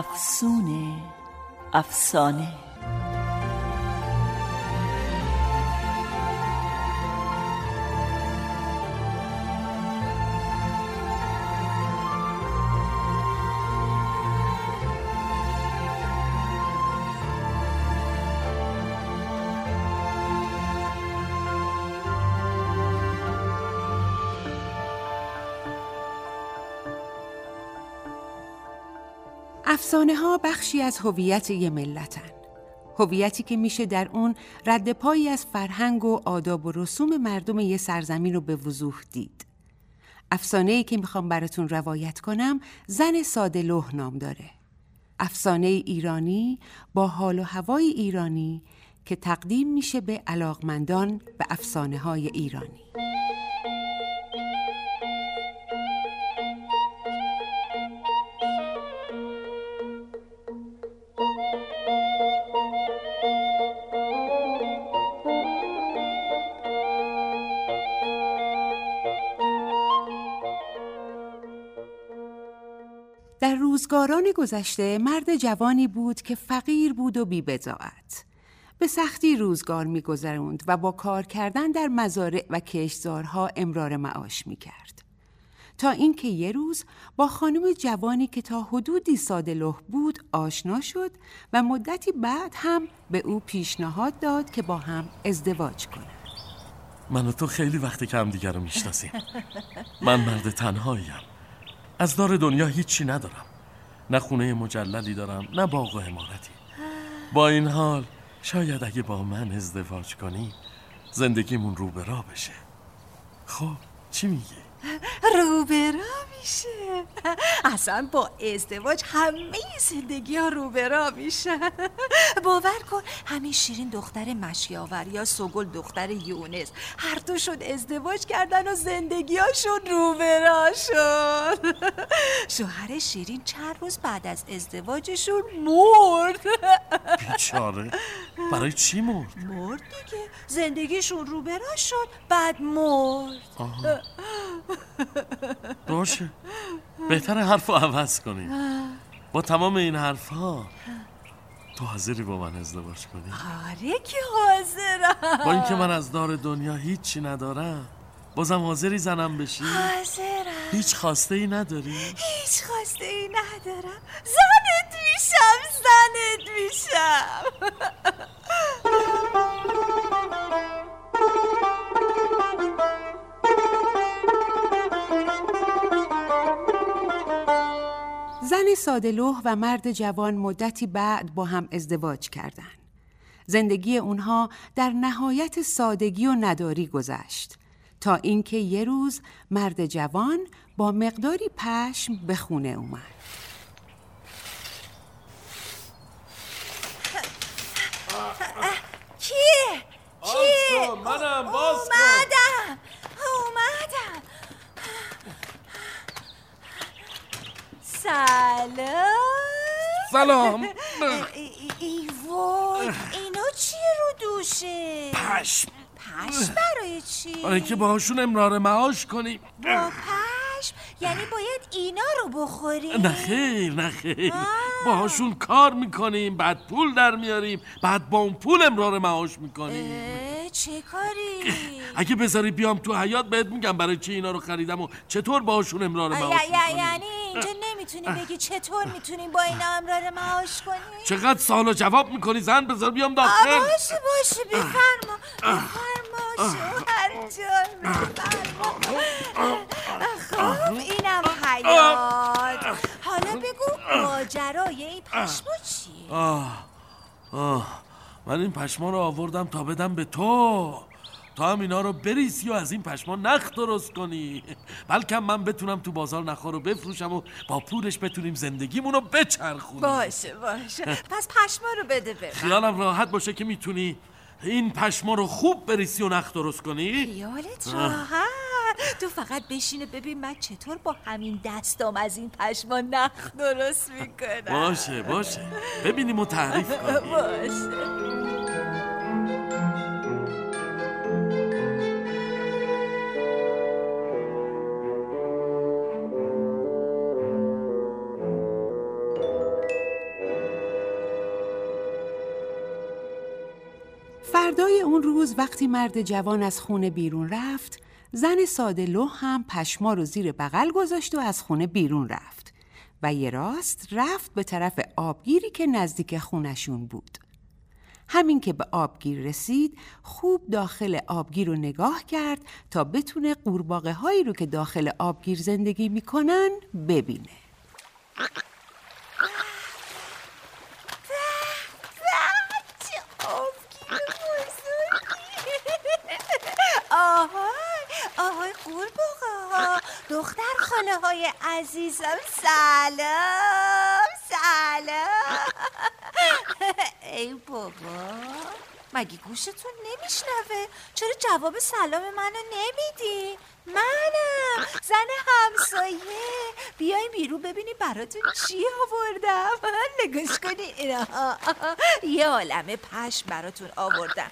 افسونه افسانه. افسانه ها بخشی از هویت یه ملتن. هویتی که میشه در اون رد پایی از فرهنگ و آداب و رسوم مردم یه سرزمین رو به وضوح دید. افسانه ای که می‌خوام براتون روایت کنم زن ساده لوح نام داره. افسانه ایرانی با حال و هوای ایرانی که تقدیم میشه به علاقمندان به افسانه های ایرانی. روزگاران گذشته مرد جوانی بود که فقیر بود و بیبداعت. به سختی روزگار میگذروند و با کار کردن در مزارع و کشتزارها امرار معاش می‌کرد. تا اینکه یه روز با خانم جوانی که تا حدودی ساده لح بود آشنا شد و مدتی بعد هم به او پیشنهاد داد که با هم ازدواج کنند. من و تو خیلی وقتی که هم دیگر رو می‌شناسیم من مرد تنهاییم از دار دنیا هیچی ندارم نه خونه مجللی دارم نه باغ و حمارتی با این حال شاید اگه با من ازدواج کنی زندگیمون رو به راه بشه. خب چی میگی؟ روبرا میشه. اصلا با ازدواج همه زندگی ها روبرا میشه. باور کن همین شیرین دختر مشیاور یا سگل دختر یونس هر دوشون ازدواج کردن و زندگیاشون روبرا شد. شوهر شیرین چند روز بعد از ازدواجشون مرد. بیچاره. برای چی مرد؟ مرد دیگه. زندگیشون روبرا شد بعد مرد. آها. باشه. بهتر حرف رو عوض کنیم با تمام این حرف ها تو حاضری با من ازدواج کنی؟ آره که حاضرم با اینکه من از دار دنیا هیچی ندارم بازم حاضری زنم بشی؟ حاضرم هیچ خواسته ای نداری؟ هیچ خواسته ای ندارم زنت میشم زنت میشم زن سادلوه و مرد جوان مدتی بعد با هم ازدواج کردند. زندگی اونها در نهایت سادگی و نداری گذشت تا اینکه یه روز مرد جوان با مقداری پشم به خونه اومد. کیه؟ کیه؟ منم باز اومدم اومدم سلام سلام. ای, ای وای. اینا چیه رو دوشه؟ پشم. پشم برای چی؟ برای اینکه باهاشون امرار معاش کنیم. با پشم؟ یعنی باید اینا رو بخوری؟ نه خیر نه خیر. باهاشون کار می‌کنیم بعد پول در میاریم بعد با اون پول امرار معاش می‌کنیم. چه کاری؟ اگه بذاری بیام تو حیات بهت میگم برای چی اینا رو خریدم و چطور باهاشون امرار معاش یعنی اینجا نمی‌تونی بگی چطور می‌تونیم با اینا امرار معاش کنیم؟ چقدر سوال و جواب می‌کنی؟ زن بذار بیام داخل. باشه باشه بفرما. بفرما شوهر جان خب اینم حیات. حالا بگو ماجرای این پشما چیه؟ آه آه. من این پشما رو آوردم تا بدم به تو. تو هم اینا رو بریسی و از این پشما نخ درست کنی. بلکه من بتونم تو بازار نخا رو بفروشم و با پولش بتونیم زندگیمون رو بچرخونیم. باشه باشه. پس پشما رو بده ببر خیالم راحت باشه که می‌تونی این پشما رو خوب بریسی و نخ درست کنی. خیالت راحت. تو فقط بشینه ببین من چطور با همین دستام از این پشما نخ درست می‌کنم. باشه باشه. ببینیم و تعریف کنیم. باشه. وقتی مرد جوان از خونه بیرون رفت زن ساده لو هم پشما رو زیر بغل گذاشت و از خونه بیرون رفت و یه راست رفت به طرف آبگیری که نزدیک خونشون بود. همین که به آبگیر رسید خوب داخل آبگیر رو نگاه کرد تا بتونه قورباغه هایی رو که داخل آبگیر زندگی می‌کنن ببینه چه آبگیر بزرگی آهای آهای قورباغه ها دختر خاله های عزیزم سلام سلام. ای بابا مگه گوشتون نمیشنوه؟ چرا جواب سلام منو نمیدی؟ منم زن همسایه. بیاین بیرون ببینی براتون چی آوردم. نگاش کنی؟ اینا. یه عالم پشم براتون آوردم.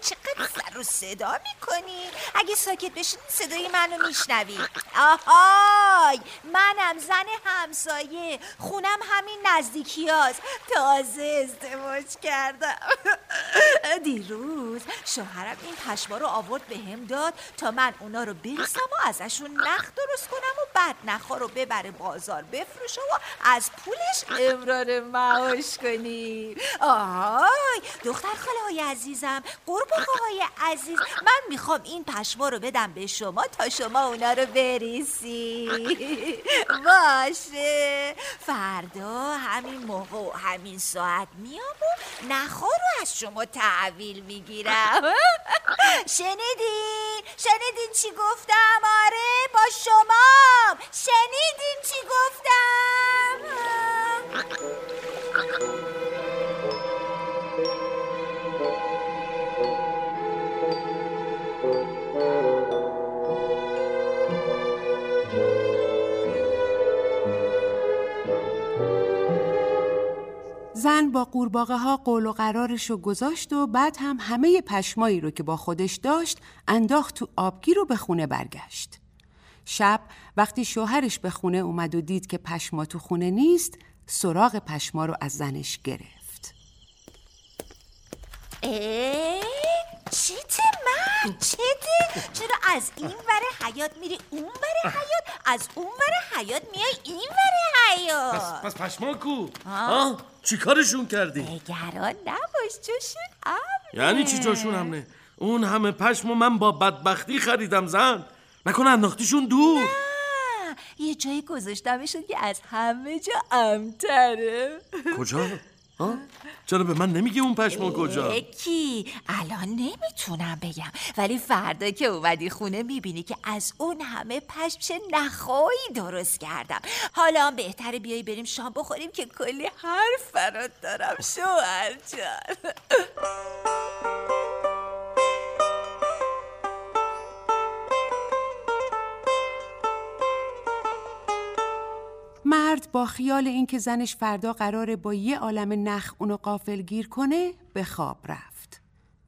چقدر سر و صدا می‌کنی؟ اگه ساکت بشین صدای منو میشنوی. آهای منم زن همسایه. خونم همین نزدیکی هاست تازه ازدواج کردم. دیروز شوهرم این پشما رو آورد به هم داد تا من اونا رو بریسم و ازشون نخ درست کنم و بعد نخا رو ببره بازار بفروشه و از پولش امرار معاش کنیم آهای دختر خاله های عزیزم قرباقه های عزیز من می‌خوام این پشما رو بدم به شما تا شما اونا رو بریسی باشه فردا همین موقع و همین ساعت میام و نخا رو از شما تحویل می‌گیرم شنیدین؟ شنیدین چی گفتم؟ آره با شما شنیدین چی گفتم؟ زن با قورباغه ها قول و قرارش رو گذاشت و بعد هم همه پشمایی رو که با خودش داشت انداخت تو آبگیر رو به خونه برگشت. شب وقتی شوهرش به خونه اومد و دید که پشما تو خونه نیست سراغ پشما رو از زنش گرفت. ای چیت من؟ چته چرا از این ور حیات میری اون ور حیات؟ از اون ور حیات میای این ور حیات؟ پس, پس پشما کو؟ ها چی کارشون کردی؟ نگران نباش جوشون امنه. یعنی چی جاشون همنه اون همه پشم و من با بدبختی خریدم زن. نکنه انداختیشون دور. نه، یه جایی گذاشتمشون که از همه جا امتره. کجا؟ ها؟ چرا به من نمیگی اون پشما کجا؟ کی الان نمی‌تونم بگم. ولی فردا که اومدی خونه می‌بینی که از اون همه پشم چه نخایی درست کردم. حالا هم بهتره بیایی بریم شام بخوریم که کلی حرف برات دارم. شوهر جان. مرد با خیال اینکه زنش فردا قراره با یه عالم نخ اونو قافل گیر کنه به خواب رفت.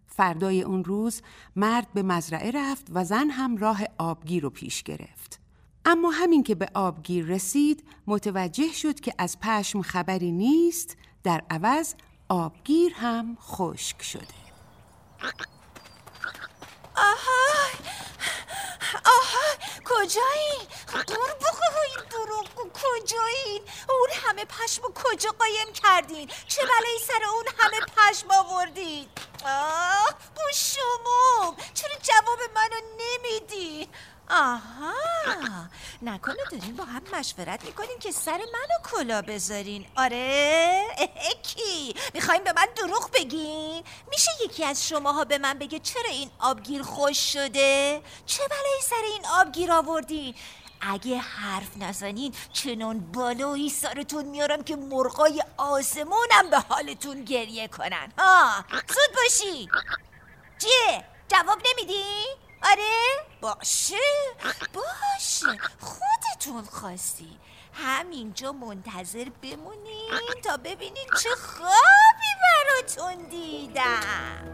فردای اون روز مرد به مزرعه رفت و زن هم راه آبگیر رو پیش گرفت. اما همین که به آبگیر رسید متوجه شد که از پشم خبری نیست در عوض آبگیر هم خشک شده. آهای آهای کجایی؟ قورباغه های دروغگو کجایین؟ اون همه پشم کجا قایم کردین؟ چه بلایی سر اون همه پشم آوردین؟ آه بوشموم چرا جواب منو نمیدی؟ آها نکنه دارین با هم مشورت می‌کنین که سر منو کلا بذارین آره کی می‌خواین به من دروغ بگین میشه یکی از شماها به من بگه چرا این آبگیر خوش شده؟ چه بلایی سر این آبگیر آوردین؟ اگه حرف نزنین چنان بالایی سرتون میارم که مرغای آسمونم به حالتون گریه کنن ها زود باشی چیه؟ جواب نمیدی؟ آره؟ باشه باشه خودتون خواستی همینجا منتظر بمونین تا ببینین چه خوابی براتون دیدم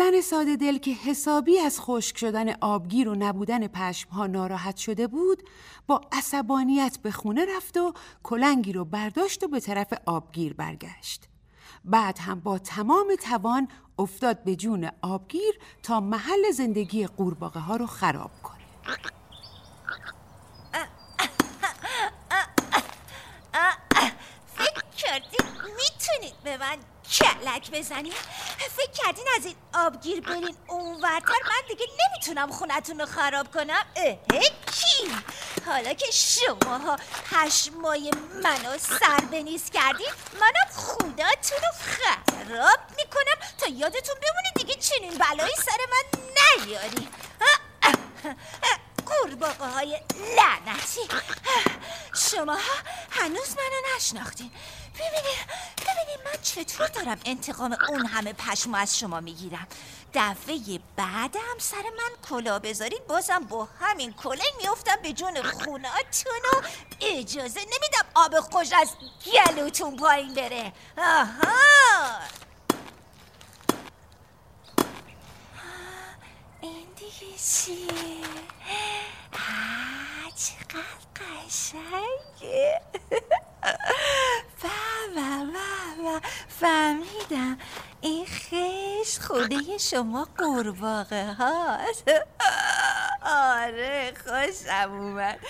زن ساده دل که حسابی از خشک شدن آبگیر و نبودن پشمها ناراحت شده بود با عصبانیت به خونه رفت و کلنگی رو برداشت و به طرف آبگیر برگشت. بعد هم با تمام توان افتاد به جون آبگیر تا محل زندگی قورباغه ها رو خراب کنه. فکر کردید می‌تونید به من کلک بزنید فکر کردین از این آبگیر برین اونورتر من دیگه نمی‌تونم خونتون رو خراب کنم. اه کی؟ حالا که شماها پشمای منو سر بنیز کردین منم خونتون رو خراب می‌کنم تا یادتون بمونه دیگه چنین بلایی سر من نیاری. قورباغه های لعنتی. شما هنوز منو نشناختین. ببینید ببینید من چطور دارم انتقام اون همه پشمو از شما می‌گیرم؟ دفعه بعدم سر من کلا بذارین بازم با همین کله میفتم به جون خوناتون و اجازه نمیدم آب خوش از گلوتون پایین بره. آها! این دیگه چیه؟ چقدر قشنگه و فهمیدم این خش خوده شما قورباغه هاست آره خوشم اومد.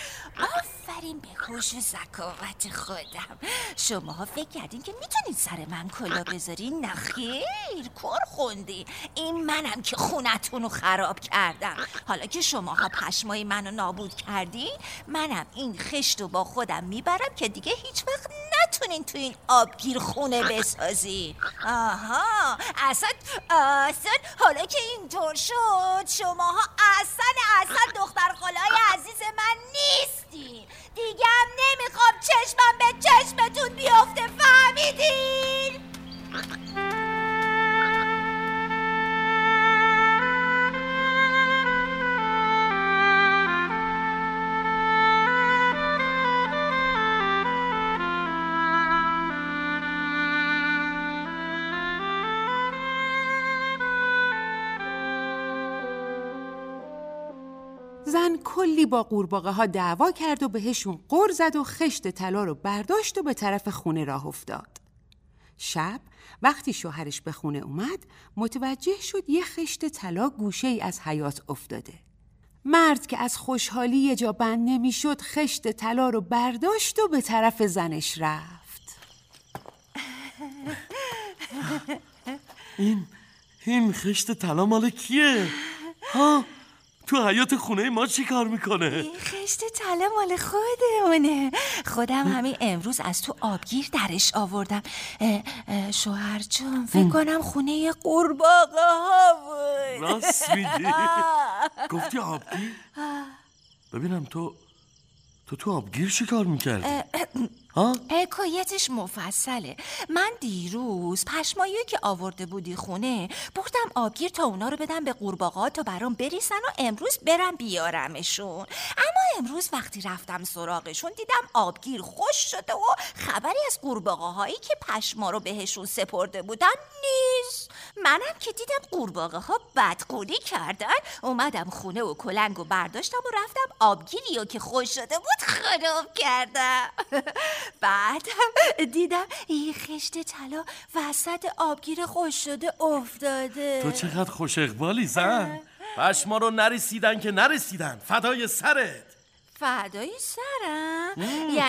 آفرین به خوش و خودم. شما فکر کردین که می‌تونید سر من کلا بذارین؟ نخیر کار خوندی. این منم که خونتون رو خراب کردم. حالا که شماها پشمای منو نابود کردین منم این خشت رو با خودم می‌برم که دیگه هیچ وقت نتونین تو این آبگیر خونه بسازی. آها اصلا اصلا حالا که اینطور شد شماها اصلا اصلا دختر خالای عزیز من نیستی دیگه هم نمی‌خوام چشمم به چشمتون بیفته فهمیدین؟ کلی با قورباغه ها دعوا کرد و بهشون قر زد و خشت طلا رو برداشت و به طرف خونه راه افتاد. شب وقتی شوهرش به خونه اومد متوجه شد یه خشت طلا گوشه ای از حیات افتاده. مرد که از خوشحالی یه جا بند نمی‌شد خشت طلا رو برداشت و به طرف زنش رفت. این این خشت طلا مال کیه؟ ها؟ تو حیات خونه ما چی کار می‌کنه؟ این خشت طلا مال خودمونه. خودم همین امروز از تو آبگیر درش آوردم. شوهر جون فکر کنم خونه قورباغه ها بود. راست میگی. گفتی آبگیر؟ ببینم تو تو تو آبگیر چی کار می‌کردی؟ حکایتش مفصله. من دیروز پشمایی که آورده بودی خونه بردم آبگیر تا اونا رو بدم به قورباغه تا برام بریسن و امروز برم بیارمشون. اما امروز وقتی رفتم سراغشون دیدم آبگیر خوش شده و خبری از قورباغه هایی که پشما رو بهشون سپرده بودن نیست. منم که دیدم قورباغه ها بدقولی کردن. اومدم خونه و کلنگ و برداشتم و رفتم آبگیری و که خوش شده بود خراب کردم. بعدم دیدم این خشت طلا وسط آبگیر خوش شده افتاده. تو چقدر خوش اقبالی زن؟ پشما رو نرسیدن که نرسیدن. فدای سرت. فدای سرم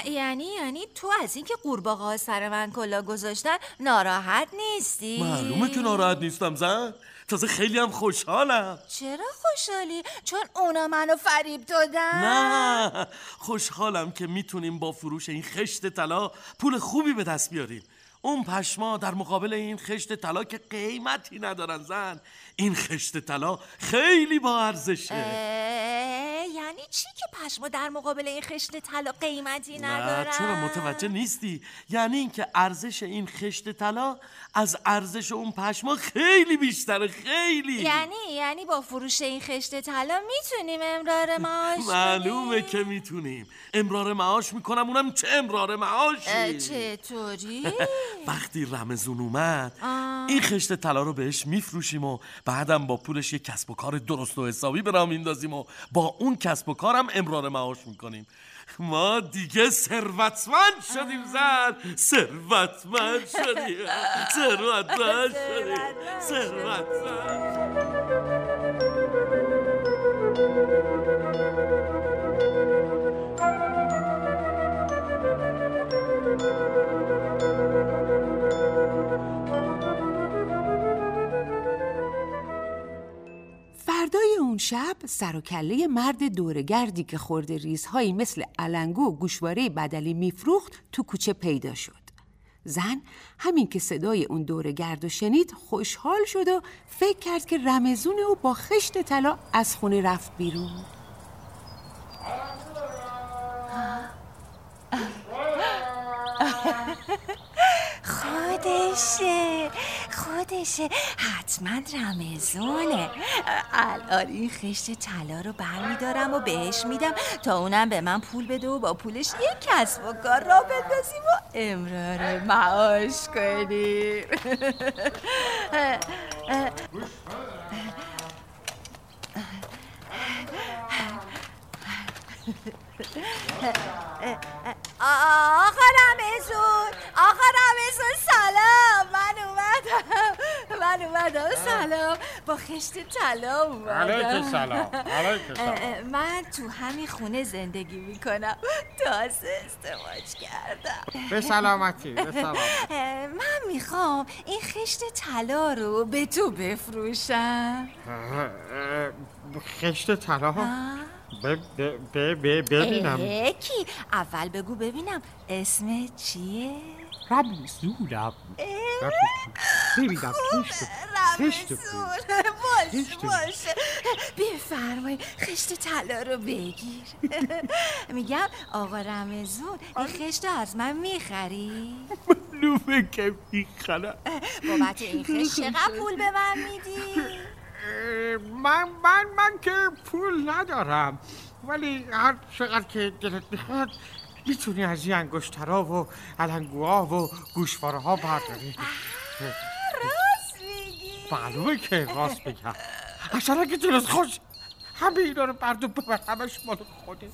یعنی یعنی تو از اینکه قورباغه سر من کلا گذاشتن ناراحت نیستی؟ معلومه که ناراحت نیستم زن. تازه خیلی هم خوشحالم. چرا خوشحالی؟ چون اونا منو فریب دادن؟ نه خوشحالم که می‌تونیم با فروش این خشت طلا پول خوبی به دست بیاریم. اون پشما در مقابل این خشت طلا که قیمتی ندارن زن. این خشت طلا خیلی با ارزشه. یعنی چی که پشما در مقابل این خشت طلا قیمتی ندارن نه چرا متوجه نیستی؟ یعنی اینکه ارزش این خشت طلا از ارزش اون پشما خیلی بیشتره خیلی. یعنی یعنی با فروش این خشت طلا می‌تونیم امرار معاش معلومه که می‌تونیم. امرار معاش می‌کنم اونم چه امرار معاشی؟ چطوری؟ وقتی رمزون اومد این خشت طلا رو بهش میفروشیم و بعدم با پولش یه کسب و کار درست و حسابی به راه میندازیم و با اون کسب و کارم امرار معاش می‌کنیم. ما دیگه ثروتمند شدیم زن. ثروتمند شدیم. ثروتمند شدیم. ثروتمند. فردای اون شب سر و کله مرد دورگردی که خورده ریزهایی مثل علنگو و گوشواره بدلی میفروخت تو کوچه پیدا شد. زن همین که صدای اون دورگرد و شنید خوشحال شد و فکر کرد که رمزون او با خشت طلا از خونه رفت بیرون. خودشه. خودشه حتما رمزونه الان این خشت طلا رو برمیدارم و بهش میدم تا اونم به من پول بده و با پولش یک کسب و کار را بندازیم و امرار معاش کنیم. آقا رمزون آقا رمزون سلام. من اومدم. من اومدم. سلام. با خشت طلا اومدم. علیک سلام. علیک سلام. من تو همین خونه زندگی می‌کنم. تازه ازدواج کردم. به سلامتی به سلامتی. من می‌خوام این خشت طلا رو به تو بفروشم. خشت طلا؟ ببینم. اه، کی؟ اول بگو ببینم. اسم چیه؟ رمزونم ببینم خشت خشت باش خشت. باشه. بفرمای خشت طلا رو بگیر. میگم آقا رمزون این خشت رو از من می‌خری؟ معلومه که می‌خرم؟ بابت این خشت چقدر پول به من میدی؟ من من من که پول ندارم. ولی هر چقدر که دلت می‌خواد می‌تونی از این انگشترها و علنگوها و گوشواره ها برداری راست میگی. معلومه که راست بگم اصلا اگه دلت خوش. همه اینا رو بردو ببر همش مال خوده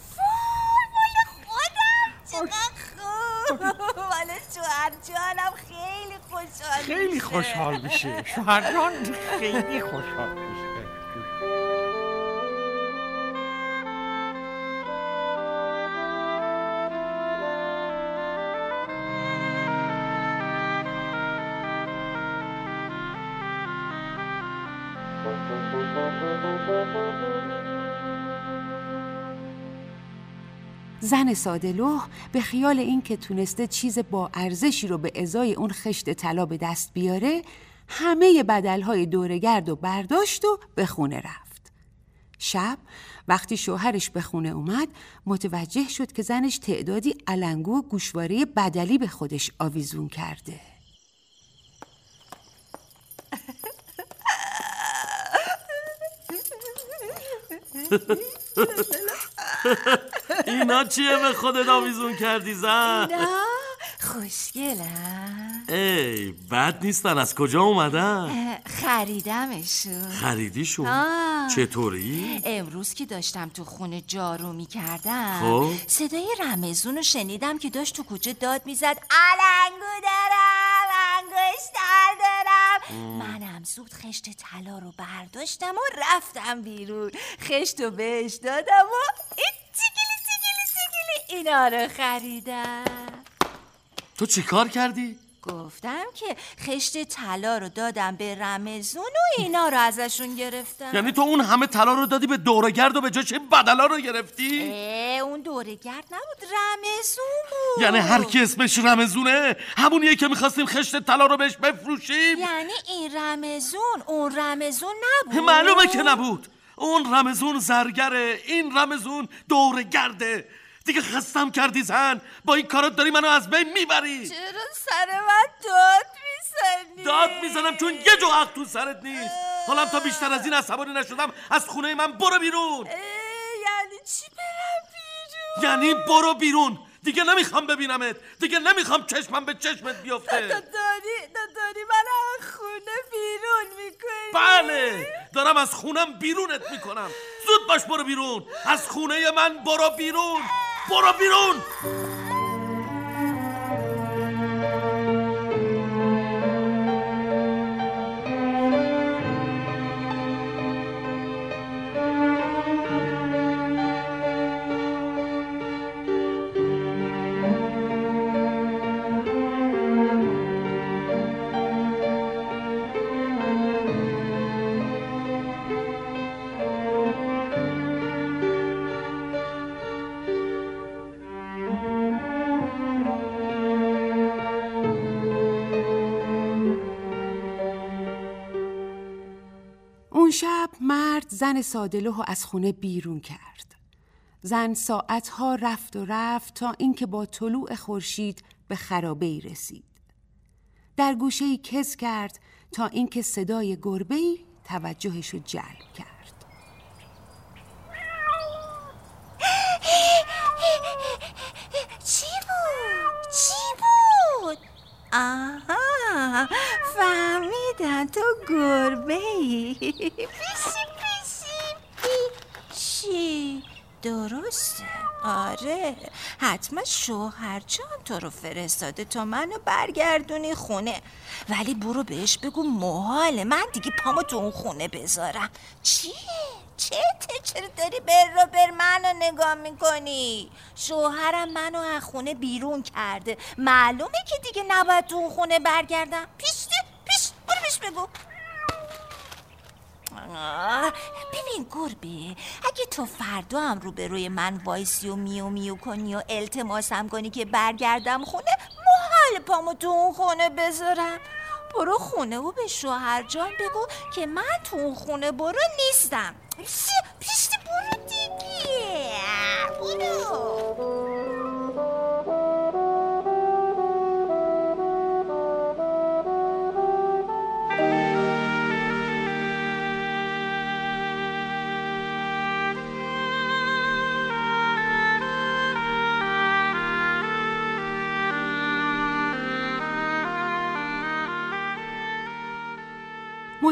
خودم چقدر خوب والا شوهر جانم خیلی خوشحال خیلی. خوشحال میشه شوهرجان خیلی خوشحال میشه زن سادلوه به خیال اینکه تونسته چیز با ارزشی رو به ازای اون خشت طلا به دست بیاره همه بدلهای دورگرد و برداشت و به خونه رفت. شب وقتی شوهرش به خونه اومد متوجه شد که زنش تعدادی علنگو و گوشواره بدلی به خودش آویزون کرده. اینا چیه به خودت آویزون کردی زن؟ نه خوشگلم ای بد نیستن. از کجا اومدن؟ خریدمشون. خریدیشون؟ آه. چطوری؟ امروز که داشتم تو خونه جارو می‌کردم خب. صدای رمزون رو شنیدم که داشت تو کوچه داد می‌زد. علنگو دارم انگشتر دارم. منم زود خشت طلا رو برداشتم و رفتم بیرون. خشت رو بهش دادم و این اینا رو خریدم. تو چی کار کردی؟ گفتم که خشت طلا رو دادم به رمزون و اینا رو ازشون گرفتم. یعنی تو اون همه طلا رو دادی به دورگرد و به جاش بدلا رو گرفتی؟ اه اون دورگرد نبود رمزون بود. یعنی هر کی اسمش رمزونه همونیه که می‌خواستیم خشت طلا رو بهش بفروشیم. یعنی این رمزون اون رمزون نبود. معلومه که نبود. اون رمزون زرگره این رمزون دورگرده دیگه خستم کردی زن. با این کارات داری منو از بین می‌بری. چرا سر من داد می‌زنی؟ داد می‌زنم چون یه جو عقل تو سرت نیست. حالا تا بیشتر از این عصبانی نشدم از خونه من برو بیرون. یعنی چی برم بیرون؟ یعنی برو بیرون. دیگه نمی‌خوام ببینمت. دیگه نمی‌خوام چشمم به چشمت تا بیفته داری تا داری من از خونه بیرون می‌کنی؟ بله. دارم از خونم بیرونت می‌کنم. زود باش برو بیرون. از خونه من برو بیرون. برو زن سادلوه از خونه بیرون کرد. زن ساعتها رفت و رفت تا اینکه با طلوع خورشید به خرابه ای رسید. در گوشه ای کز کرد تا اینکه صدای گربه ای توجهش رو جلب کرد. چی بود؟ چی بود؟ آها فهمیدم تو گربه ای پیشی درسته. آره. حتما شوهر جان تو رو فرستاده تا منو برگردونی خونه. ولی برو بهش بگو محاله. من دیگه پامو تو اون خونه بذارم. چیه؟ چته چرا داری بر رو بر منو نگاه می‌کنی؟ شوهرم منو از خونه بیرون کرده. معلومه که دیگه نباید تو اون خونه برگردم. پیش پیش برو پیش بگو. ببین گربه اگه تو فردا هم رو به روی من وایسی و میو میو کنی و التماسم کنی که برگردم خونه محال پامو تو اون خونه بذارم. برو خونه و به شوهر جان بگو که من تو اون خونه برو نیستم. پیشتی برو دیگه. برو.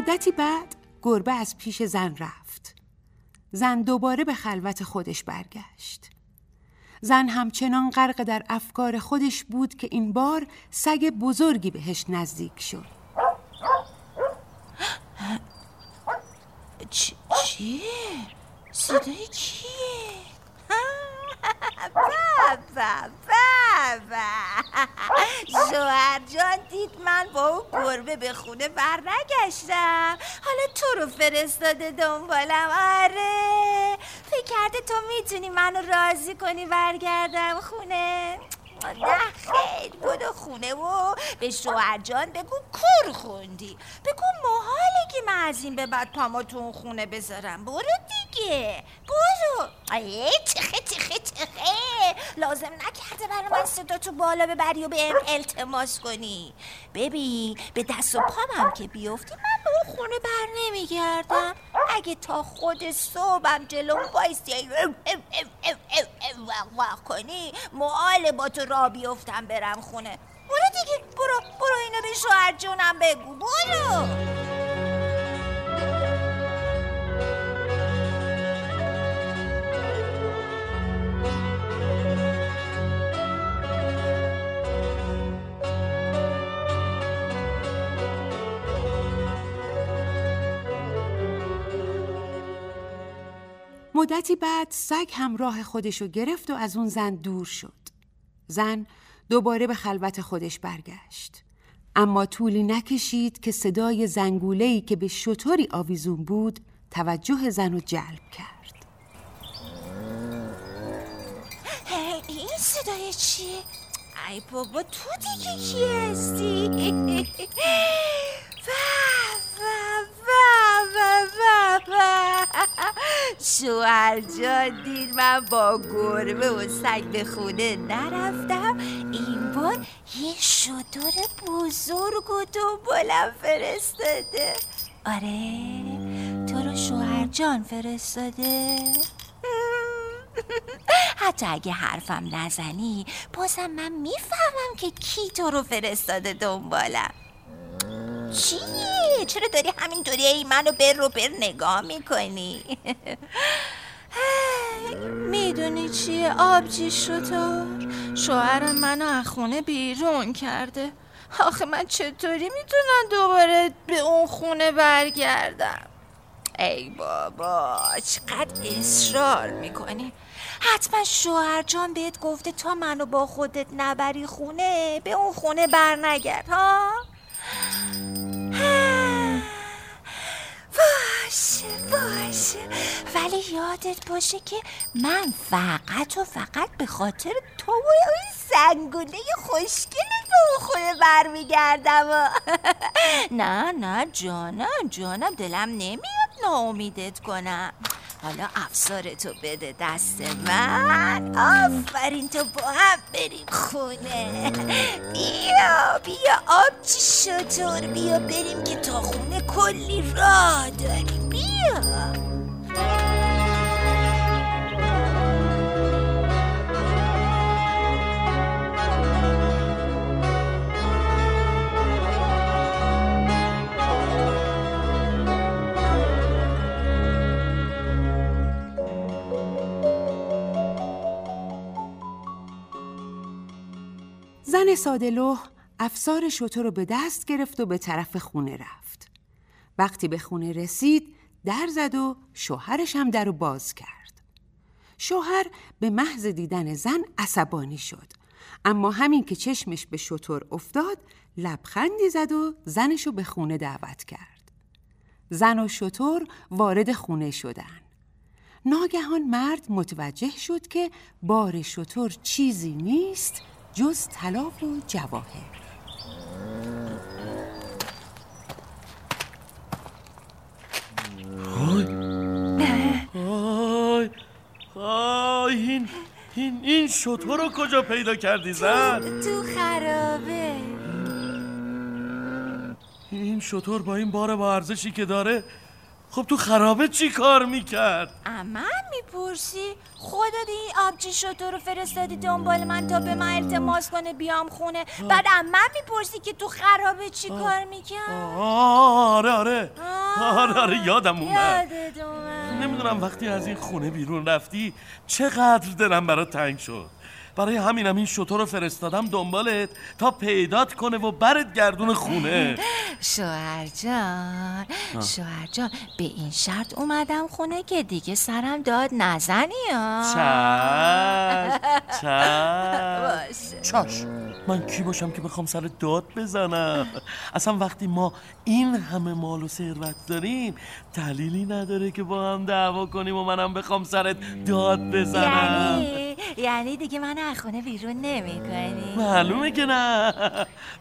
مدتی بعد گربه از پیش زن رفت. زن دوباره به خلوت خودش برگشت. زن همچنان غرق در افکار خودش بود که این بار سگ بزرگی بهش نزدیک شد. چی؟ چیه؟ صدای کیه؟ شوهر جان دید من با اون گربه به خونه بر نگشتم حالا تو رو فرستاده دنبالم آره. فکر کرده تو می‌تونی منو راضی کنی برگردم خونه. نه برو خونه و به شوهر جان بگو کور خوندی بگو محاله که من از این به بعد پامو تو اون خونه بذارم برو دیگه برو ای تخه تخه تخه لازم نکرده برای من صدا تو بالا ببری و به ام التماس کنی ببین به دست و پامم که بیفتی من به اون خونه بر نمیگردم اگه تا خود صبحم جلوم بایستی واق کنی محال با تو را بیفتم برم خونه. برو دیگه برو برو اینو به شوهر جونم بگو. برو. مدتی بعد سگ هم راه خودشو گرفت و از اون زن دور شد. زن دوباره به خلوت خودش برگشت اما طولی نکشید که صدای زنگولهی که به شطوری آویزون بود توجه زن رو جلب کرد این صدای چیه؟ ای بابا تو دیگه کی هستی؟ شوهر جان دید من با گربه و سگ به خونه نرفتم. این بار یه شطور بزرگ و دنبالم فرستاده. آره تو رو شوهر جان فرستاده. حتی اگه حرفم نزنی بازم من می‌فهمم که کی تو رو فرستاده دنبالم. چیه؟ چرا داری همینطوری ای منو بر رو بر نگاه می‌کنی؟ می‌دونی چیه آبجی شطور؟ شوهرم منو از خونه بیرون کرده آخه من چطوری می‌تونم دوباره به اون خونه برگردم ای بابا چقدر اصرار می‌کنی حتما شوهر جان بهت گفته تا منو با خودت نبری خونه به اون خونه برنگرد ها باشه. باشه ولی یادت باشه که من فقط و فقط به خاطر تو و اون زنگونه خوشگل اون خونه برمیگردم. نه نه جانم جانم دلم نمیاد ناامیدت کنم. حالا افسارتو بده دست من. آفرین تو با هم بریم خونه. بیا بیا آبچی شطور بیا بریم که تا خونه کلی راه داریم. بیا. زن سادلوه افسار شطور رو به دست گرفت و به طرف خونه رفت. وقتی به خونه رسید در زد و شوهرش هم در رو باز کرد. شوهر به محض دیدن زن عصبانی شد. اما همین که چشمش به شطور افتاد لبخندی زد و زنشو به خونه دعوت کرد. زن و شطور وارد خونه شدن. ناگهان مرد متوجه شد که بار شطور چیزی نیست جز طلا و جواهر. آی. آی. این این این شطور رو کجا پیدا کردی زن؟ تو خرابه. این شطور با این بار با ارزشی که داره خب تو خرابه چی کار می‌کرد؟ اما می‌پرسی. خودت این آبجی شطور رو فرستادی دنبال من تا به من التماس کنه بیام خونه. بعد اما می‌پرسی که تو خرابه چی کار می‌کرد. آره آره. آره آره یادم اومد. یادت اومد. نمی‌دونم وقتی از این خونه بیرون رفتی چقدر دلم برات تنگ شد. برای همینم این شطور رو فرستادم دنبالت تا پیدات کنه و برت گردون خونه. شوهر جان شوهر جان به این شرط اومدم خونه که دیگه سرم داد نزنی ها. چش چش من کی باشم که بخوام سر داد بزنم؟ اصلا وقتی ما این همه مال و ثروت داریم دلیلی نداره که با هم دعوا کنیم و منم بخوام سرت داد بزنم. یعنی؟ یعنی دیگه من خونه بیرون نمی کنی معلومه که نه.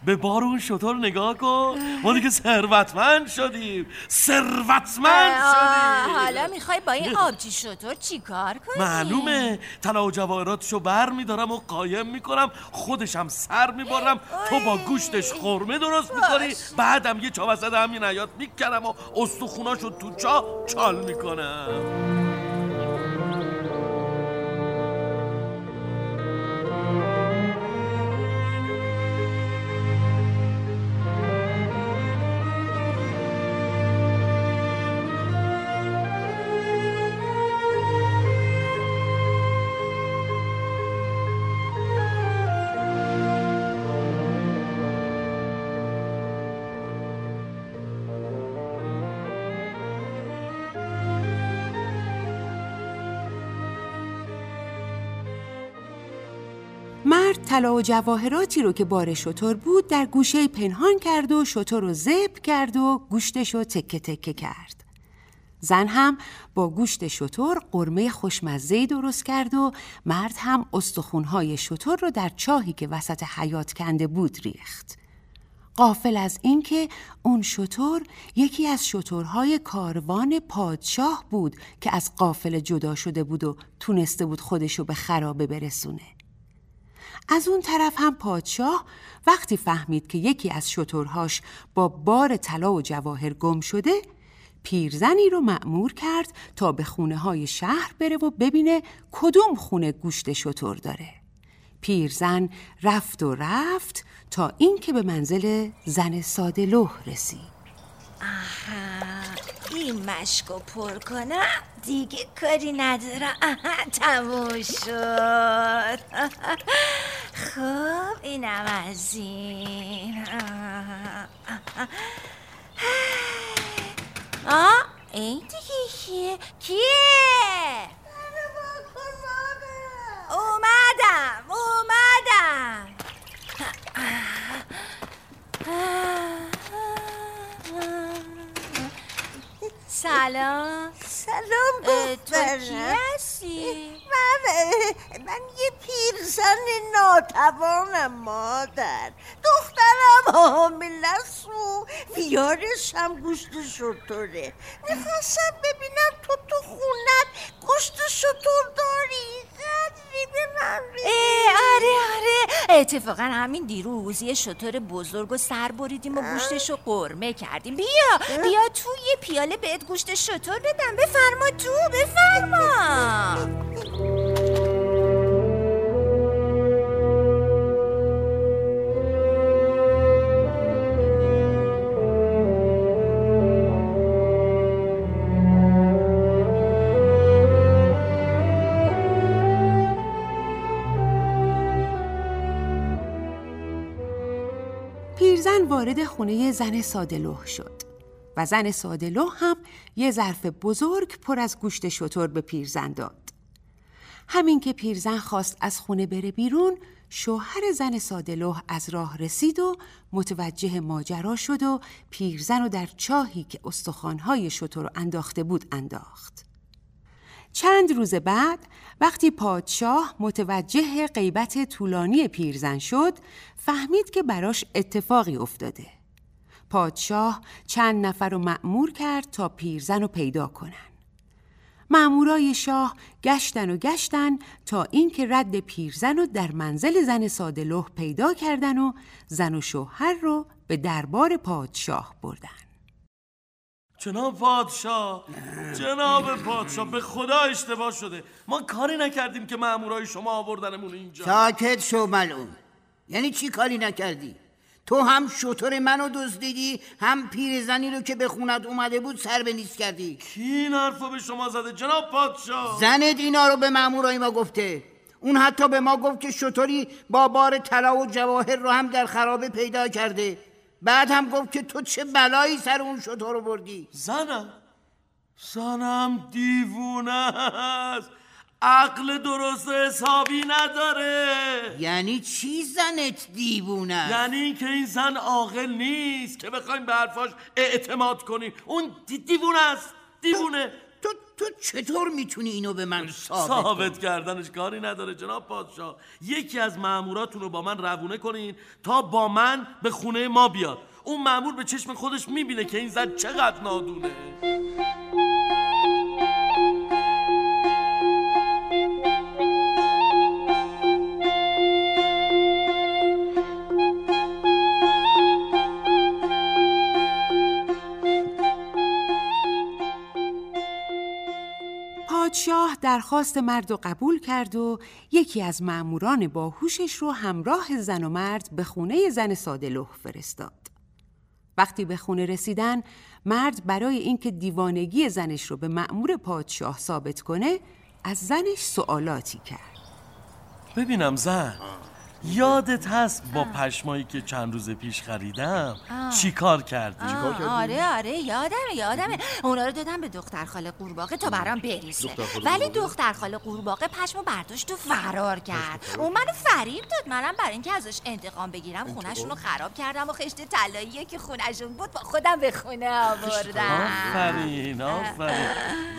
به بار اون شطور نگاه کن. ما دیگه ثروتمند شدیم. ثروتمند شدیم. حالا می‌خوای با این آبجی شطور چی کار کنی؟ معلومه. طلا و جواهراتشو بر میدارم و قایم می‌کنم. خودشم سر می‌برم. تو با گوشتش خورمه درست می‌کنی. بعدم یه چا وسط همین حیات می‌کنم و استخوناشو تو چا چال می‌کنم. طلا و جواهراتی رو که بار شطور بود در گوشه پنهان کرد و شطور رو زب کرد و گوشتش رو تکه تکه کرد. زن هم با گوشت شطور قرمه خوشمزه درست کرد و مرد هم استخونهای شطور رو در چاهی که وسط حیات کنده بود ریخت. قافل از اینکه اون شطور یکی از شطورهای کاروان پادشاه بود که از قافل جدا شده بود و تونسته بود خودشو به خرابه برسونه. از اون طرف هم پادشاه وقتی فهمید که یکی از شطورهاش با بار طلا و جواهر گم شده پیرزنی رو مأمور کرد تا به خونه های شهر بره و ببینه کدوم خونه گوشت شطور داره. پیرزن رفت و رفت تا اینکه به منزل زن ساده لوح رسید. این مشکو پر کنم دیگه کاری ندارم. تموم شد. خب اینم از این. آه این دیگه کیه؟ کیه؟ اومدم اومدم. سلام. سلام تو کی هستی؟ من من یه پیرزن ناتوانم مادر. دخترم حامل است و بیارشم گوشت شطوره. می‌خواستم ببینم تو تو خونت گوشت شطور داری؟ قدری به من آره آره. اتفاقا همین دیروز یه شطور بزرگ و سر بریدیم و گوشتش رو قرمه کردیم. بیا بیا تو یه پیاله بهت گوشت شطور بدم. بفرما تو بفرما. پیرزن وارد خونه زن سادلوه شد. و زن سادلوه هم یه ظرف بزرگ پر از گوشت شطور به پیرزن داد. همین که پیرزن خواست از خونه بره بیرون شوهر زن سادلوه از راه رسید و متوجه ماجرا شد و پیرزن رو در چاهی که استخوانهای شطور انداخته بود انداخت. چند روز بعد وقتی پادشاه متوجه غیبت طولانی پیرزن شد فهمید که براش اتفاقی افتاده. پادشاه چند نفر رو مأمور کرد تا پیرزن رو پیدا کنن. مأمورای شاه گشتن و گشتن تا اینکه رد پیرزن رو در منزل زن سادلوه پیدا کردن و زن و شوهر رو به دربار پادشاه بردن. جناب پادشاه جناب پادشاه به خدا اشتباه شده ما کاری نکردیم که مامورای شما آوردنمون اینجا ساکت شو ملعون یعنی چی کاری نکردی تو هم شطور منو دزدیدی هم پیرزنی رو که به خونت اومده بود سر به نیست کردی. کی این حرفو به شما زده؟ جناب پادشاه. زنت اینا رو به مامورای ما گفته. اون حتی به ما گفت که شطوری با بار طلا و جواهر رو هم در خرابه پیدا کرده. بعد هم گفت که تو چه بلایی سر اون شطور رو بردی. زنم؟ زنم دیوونه است. عقل درست حسابی نداره. یعنی چی زنت دیوونه یعنی که این زن عاقل نیست که بخوایم به حرفاش اعتماد کنیم. اون دی دیوونه است. دیوونه. تو تو چطور می‌تونی اینو به من ثابت, ثابت کردنش کاری نداره جناب پادشاه. یکی از ماموراتون رو با من روونه کنین تا با من به خونه ما بیاد. اون مامور به چشم خودش می‌بینه که این زن چقدر نادونه. پادشاه درخواست مرد رو قبول کرد و یکی از ماموران باهوشش رو همراه زن و مرد به خونه زن سادلوه فرستاد. وقتی به خونه رسیدن مرد برای اینکه دیوانگی زنش رو به مأمور پادشاه ثابت کنه از زنش سوالاتی کرد. ببینم زن. یادت هست با پشمایی که چند روز پیش خریدم؟ چی کار کردی؟ آه، آره آره یادمه یادمه. اونا رو دادم به دختر خاله قورباغه تا برام بریزه. ولی دختر خاله قورباغه پشمو برداشت و فرار کرد. اون منو فریب داد. منم برای اینکه ازش انتقام بگیرم خونهشون رو خراب کردم و خشت طلاییه که خونهشون بود با خودم به خونه آوردم. آفرین آفرین.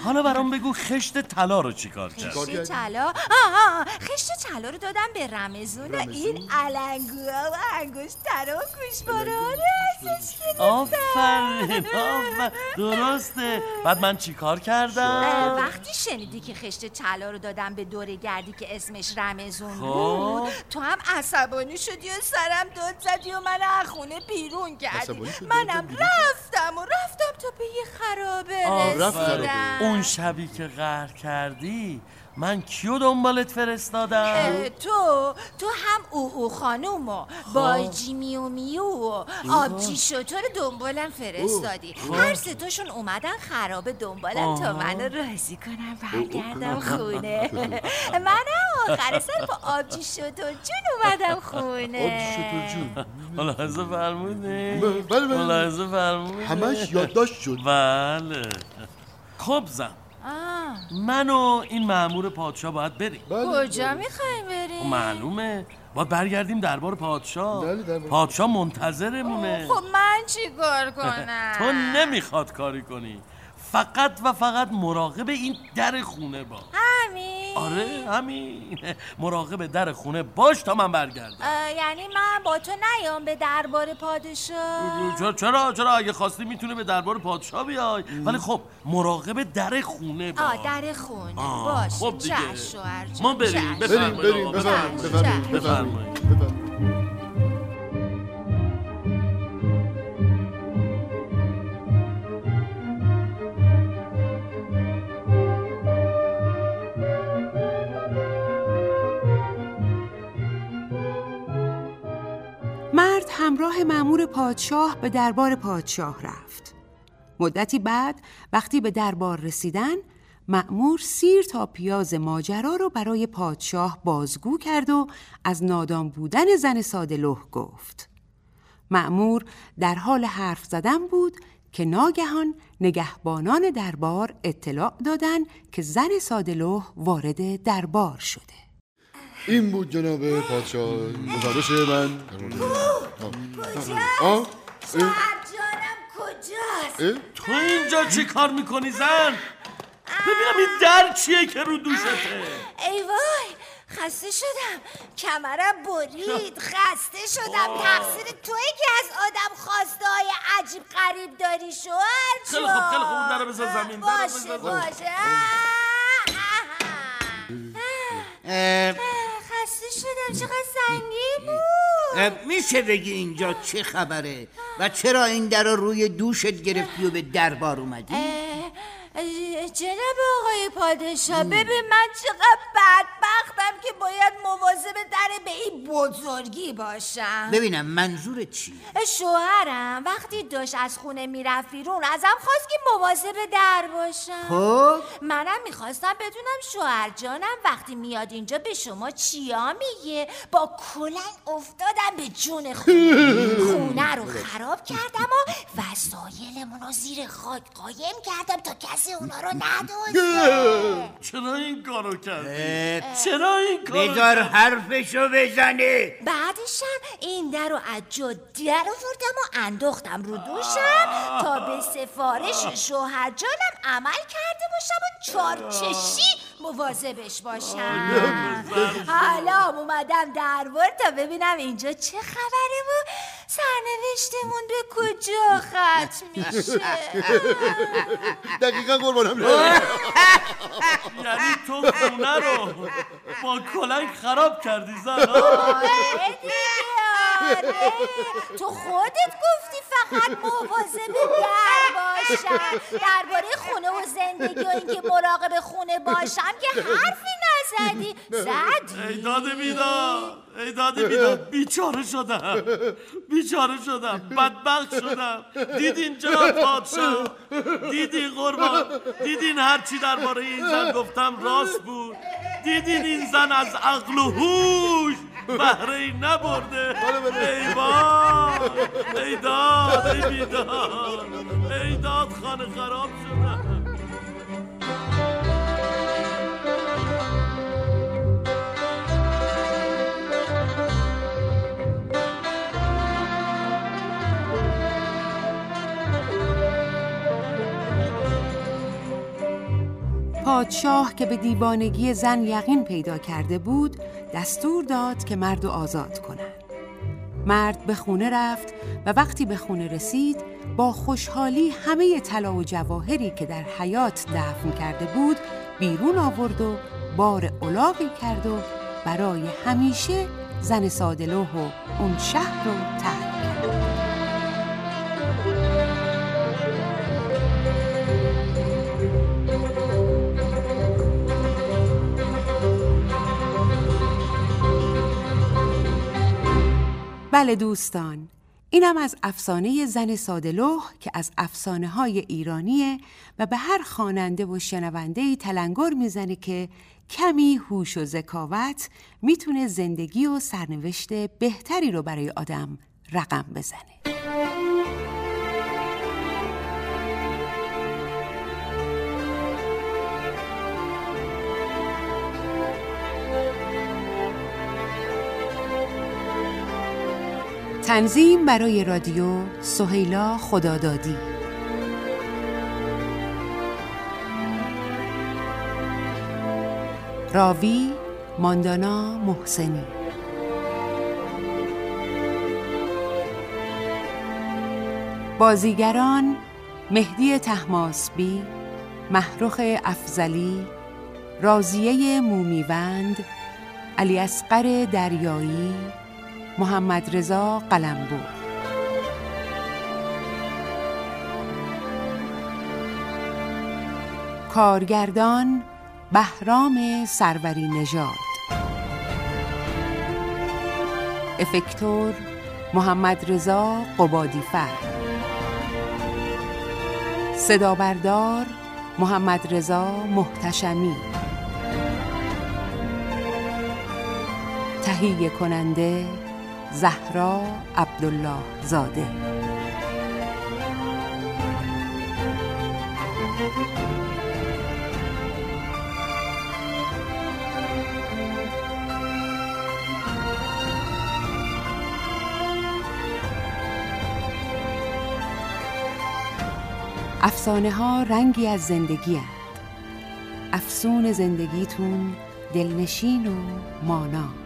حالا برام بگو خشت طلا رو چی کار کردی؟ خشت طلا آها خشت طلا رو دادم به رمزون. این علنگوها و انگشترا و گوشواره ها رو ازش آفرین آفرین. درسته. بعد من چی کار اه، کردم؟ وقتی شنیدی که خشت طلا رو دادم به دور گردی که اسمش رمزون خب. بود تو هم عصبانی شدی و سرم داد زدی و من از خونه بیرون کردی منم رفتم و رفتم تا به یه خرابه. رسیدم. اون شبی که قهر کردی من کیو دنبالت فرستادم؟ تو تو هم او او خانوم و باجی میو میو و آبجی شطور دنبالم فرستادی. هر ستاشون اومدن خرابه دنبالم تا منو راضی کنم برگردم خونه. منم آخر سر با آبجی شطور جون اومدم خونه. آبجی شطور جون. ملاحظه فرمودی؟ بله، بله. ملاحظه فرمودی؟ همش یادداشت شد. بله. خب زن. من و این مأمور پادشاه باید بریم بله کجا می‌خوایم خب بریم؟ معلومه باید برگردیم دربار پادشاه بله، دربار. پادشاه منتظرمونه خب من چی کار کنم؟ تو نمی‌خواد کاری کنی فقط و فقط مراقب این در خونه باش. همین. آره همین. مراقب در خونه باش تا من برگردم. اه، یعنی من با تو نیام به دربار پادشاه؟ چرا چرا چرا؟ اگه خواستی می‌تونه به دربار پادشاه بیای. ولی خب مراقب در خونه باش. آه در خونه. آه، باشه خب دیگه. ما بریم. بفرمایید بفرمایید. بفرمایید. همراه مأمور پادشاه به دربار پادشاه رفت. مدتی بعد وقتی به دربار رسیدن مأمور سیر تا پیاز ماجرا رو برای پادشاه بازگو کرد و از نادان بودن زن سادلوه گفت. مأمور در حال حرف زدن بود که ناگهان نگهبانان دربار اطلاع دادن که زن سادلوه وارد دربار شده. این بود جناب پادشاه. گزارش من. آه؟ جانم کجاست؟ تو اینجا چی کار می‌کنی زن؟ ببینم این در چیه که رو دوشته. ای وای خسته شدم. کمرم برید. خسته شدم. تقصیر توی که از آدم خواسته های عجیب غریب داری شوهر خیلی. خوب، خیلی خوب. درو بذار زمین، باشه باشه. خسته شدم چقدر سنگین بود میشه بگی اینجا چه خبره و چرا این در رو روی دوشت گرفتی و به دربار اومدی؟ جناب آقای پادشاه ببین من چقدر بدبختم که باید مواظب در به این بزرگی باشم. ببینم منظورت چیه؟ شوهرم وقتی داشت از خونه می‌رفت بیرون ازم خواست که مواظب در باشم. خب؟ منم می‌خواستم بدونم شوهر جانم وقتی میاد اینجا به شما چیا میگه؟ با کلنگ افتادم به جون خونه. خونه رو خراب کردم و وسایلمون رو زیر خاک قایم کردم تا کسی اونا رو ندوزه. چرا این کارو کردی؟ چرا این کارو بذار حرفشو بزنه بعدشم این در رو از جا در آوردم و انداختم رو دوشم تا به سفارش شوهر جانم عمل کرده باشم و چارچشی مواظبش باشم. حالا اومدم دربار تا ببینم اینجا چه خبره و سرنوشتمون به کجا ختم میشه. دقیقا قربانم. یعنی تو خونه رو با کلنگ خراب کردی زن؟ آره دیگه آره تو خودت گفتی. فقط مواظب در باشم. درباره خونه و زندگی و اینکه مراقب خونه باشم که حرفی نزدی. ای زدی داده بیداد ای داده بیداد بیچاره شدم. بیچاره شدم. بدبخت شدم. دیدین جناب پادشاه دیدین قربان؟ دیدین هرچی درباره این زن گفتم راست بود. دیدین این زن از عقل و هوش بهره ای نبرده. ای باد ای داد. ای خراب شده پادشاه که به دیوانگی زن یقین پیدا کرده بود دستور داد که مرد آزاد کنند مرد به خونه رفت و وقتی به خونه رسید با خوشحالی همه طلا و جواهری که در حیات دفن کرده بود بیرون آورد و بار الاغی کرد و برای همیشه زن سادلوه و اون شهر رو ترک بله دوستان. اینم از افسانه زن سادلوه که از افسانه های ایرانیه و به هر خواننده و شنونده ای تلنگر می‌زنه که کمی هوش و ذکاوت می‌تونه زندگی و سرنوشت بهتری رو برای آدم رقم بزنه. تنظیم برای رادیو سهیلا خدادادی. راوی ماندانا محسنی. بازیگران مهدی تحماسبی محروخ افزلی رازیه مومیوند علی اصغر دریایی محمد رضا قلمبو. کارگردان بهرام سروری نژاد. افکتور محمد رضا قبادیفر. صدا بردار محمد رضا محتشمی. تهیه کننده زهرا عبدالله زاده افسانه ها رنگی از زندگی هست. افسون زندگیتون دلنشین و مانا